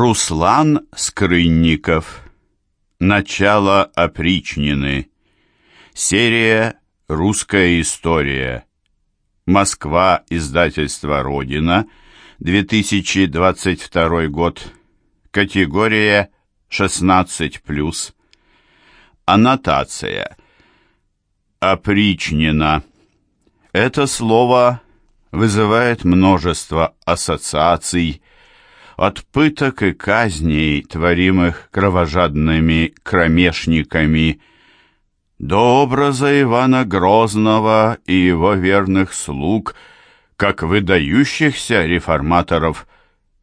Руслан Скрынников. Начало опричнины. Серия «Русская история». Москва. Издательство «Родина». 2022 год. Категория 16+. Аннотация. Опричнина. Это слово вызывает множество ассоциаций, от пыток и казней, творимых кровожадными кромешниками, до образа Ивана Грозного и его верных слуг, как выдающихся реформаторов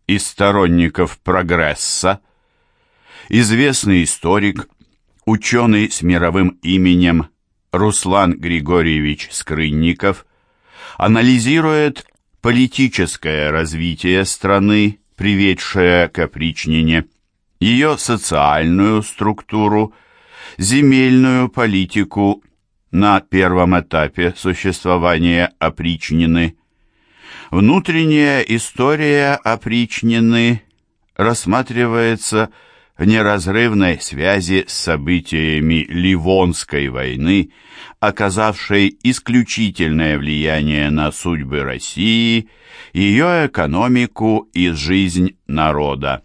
и сторонников прогресса. Известный историк, ученый с мировым именем Руслан Григорьевич Скрынников анализирует политическое развитие страны приведшая к опричнине, ее социальную структуру, земельную политику на первом этапе существования опричнины. Внутренняя история опричнины рассматривается в неразрывной связи с событиями Ливонской войны, оказавшей исключительное влияние на судьбы России, ее экономику и жизнь народа.